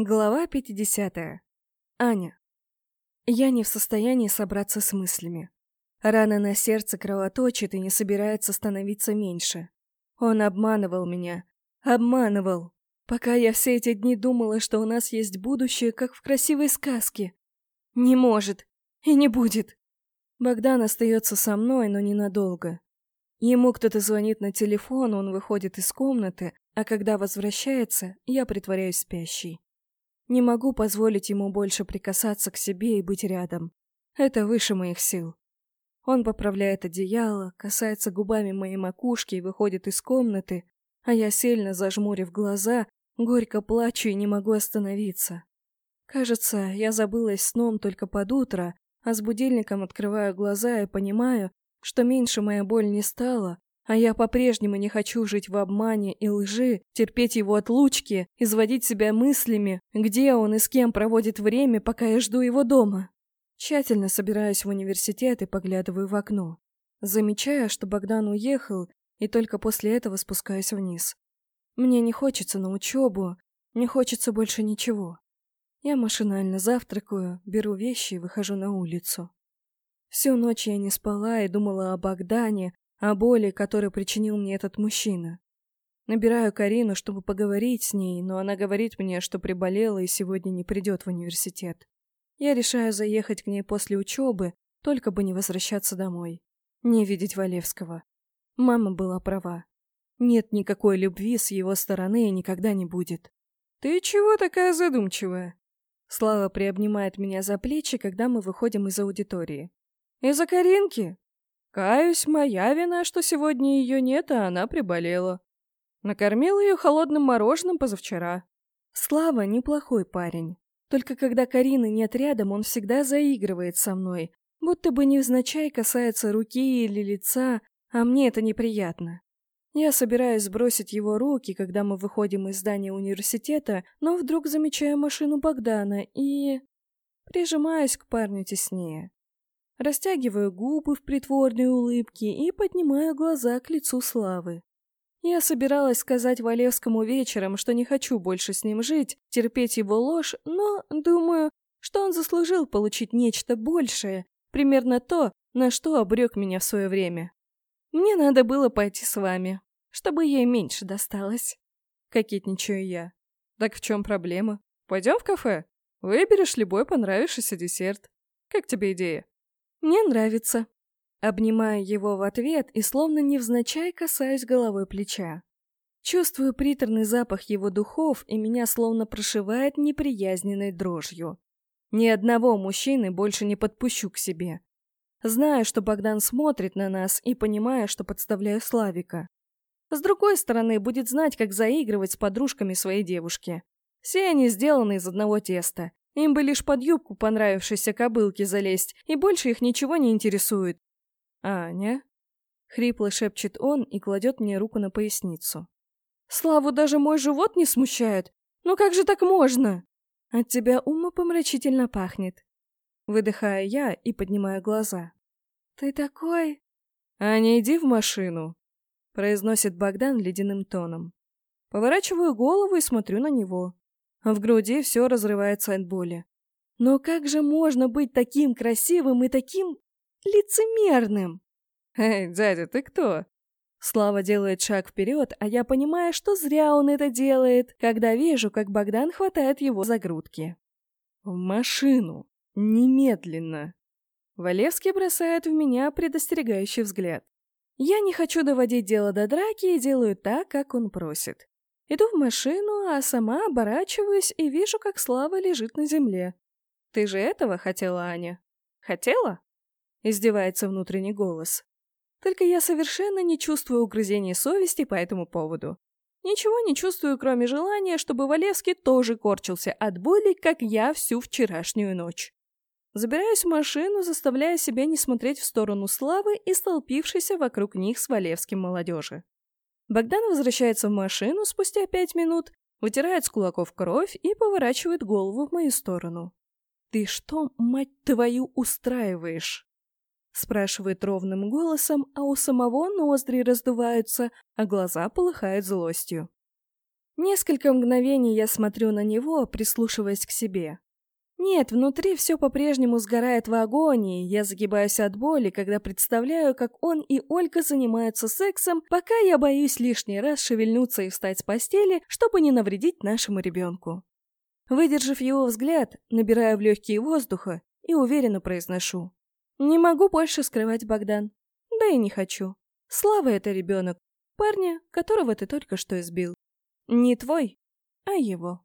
Глава 50. Аня. Я не в состоянии собраться с мыслями. Рана на сердце кровоточит и не собирается становиться меньше. Он обманывал меня. Обманывал. Пока я все эти дни думала, что у нас есть будущее, как в красивой сказке. Не может. И не будет. Богдан остается со мной, но ненадолго. Ему кто-то звонит на телефон, он выходит из комнаты, а когда возвращается, я притворяюсь спящей. Не могу позволить ему больше прикасаться к себе и быть рядом. Это выше моих сил. Он поправляет одеяло, касается губами моей макушки и выходит из комнаты, а я, сильно зажмурив глаза, горько плачу и не могу остановиться. Кажется, я забылась сном только под утро, а с будильником открываю глаза и понимаю, что меньше моя боль не стала, а я по-прежнему не хочу жить в обмане и лжи, терпеть его отлучки, изводить себя мыслями, где он и с кем проводит время, пока я жду его дома. Тщательно собираюсь в университет и поглядываю в окно. Замечаю, что Богдан уехал, и только после этого спускаюсь вниз. Мне не хочется на учебу, не хочется больше ничего. Я машинально завтракаю, беру вещи и выхожу на улицу. Всю ночь я не спала и думала о Богдане, о боли, которую причинил мне этот мужчина. Набираю Карину, чтобы поговорить с ней, но она говорит мне, что приболела и сегодня не придет в университет. Я решаю заехать к ней после учебы, только бы не возвращаться домой. Не видеть Валевского. Мама была права. Нет никакой любви с его стороны и никогда не будет. «Ты чего такая задумчивая?» Слава приобнимает меня за плечи, когда мы выходим из аудитории. «Из-за Каринки?» Каюсь, моя вина, что сегодня ее нет, а она приболела. Накормил ее холодным мороженым позавчера. Слава неплохой парень. Только когда Карины нет рядом, он всегда заигрывает со мной, будто бы невзначай касается руки или лица, а мне это неприятно. Я собираюсь сбросить его руки, когда мы выходим из здания университета, но вдруг замечаю машину Богдана и... прижимаюсь к парню теснее. Растягиваю губы в притворной улыбке и поднимаю глаза к лицу Славы. Я собиралась сказать Валевскому вечером, что не хочу больше с ним жить, терпеть его ложь, но думаю, что он заслужил получить нечто большее, примерно то, на что обрек меня в свое время. Мне надо было пойти с вами, чтобы ей меньше досталось. Кокетничаю я. Так в чем проблема? Пойдем в кафе? Выберешь любой понравившийся десерт. Как тебе идея? Мне нравится. Обнимаю его в ответ и словно невзначай касаюсь головой плеча. Чувствую приторный запах его духов, и меня словно прошивает неприязненной дрожью. Ни одного мужчины больше не подпущу к себе. Знаю, что Богдан смотрит на нас, и понимаю, что подставляю Славика. С другой стороны, будет знать, как заигрывать с подружками своей девушки. Все они сделаны из одного теста. Им бы лишь под юбку понравившейся кобылки залезть, и больше их ничего не интересует. «Аня?» — хрипло шепчет он и кладет мне руку на поясницу. «Славу даже мой живот не смущает. Ну как же так можно?» «От тебя умопомрачительно пахнет». Выдыхаю я и поднимаю глаза. «Ты такой...» «Аня, иди в машину», — произносит Богдан ледяным тоном. Поворачиваю голову и смотрю на него. В груди все разрывается от боли. Но как же можно быть таким красивым и таким лицемерным? «Эй, дядя, ты кто?» Слава делает шаг вперед, а я понимаю, что зря он это делает, когда вижу, как Богдан хватает его за грудки. «В машину! Немедленно!» Валевский бросает в меня предостерегающий взгляд. Я не хочу доводить дело до драки и делаю так, как он просит. Иду в машину, а сама оборачиваюсь и вижу, как Слава лежит на земле. «Ты же этого хотела, Аня?» «Хотела?» — издевается внутренний голос. Только я совершенно не чувствую угрызений совести по этому поводу. Ничего не чувствую, кроме желания, чтобы Валевский тоже корчился от боли, как я всю вчерашнюю ночь. Забираюсь в машину, заставляя себя не смотреть в сторону Славы и столпившейся вокруг них с Валевским молодежи. Богдан возвращается в машину спустя пять минут, вытирает с кулаков кровь и поворачивает голову в мою сторону. «Ты что, мать твою, устраиваешь?» Спрашивает ровным голосом, а у самого ноздри раздуваются, а глаза полыхают злостью. Несколько мгновений я смотрю на него, прислушиваясь к себе. Нет, внутри все по-прежнему сгорает в агонии, я загибаюсь от боли, когда представляю, как он и Ольга занимаются сексом, пока я боюсь лишний раз шевельнуться и встать с постели, чтобы не навредить нашему ребенку. Выдержав его взгляд, набираю в легкие воздуха и уверенно произношу. Не могу больше скрывать Богдан. Да и не хочу. Слава это ребенок, парня, которого ты только что избил. Не твой, а его.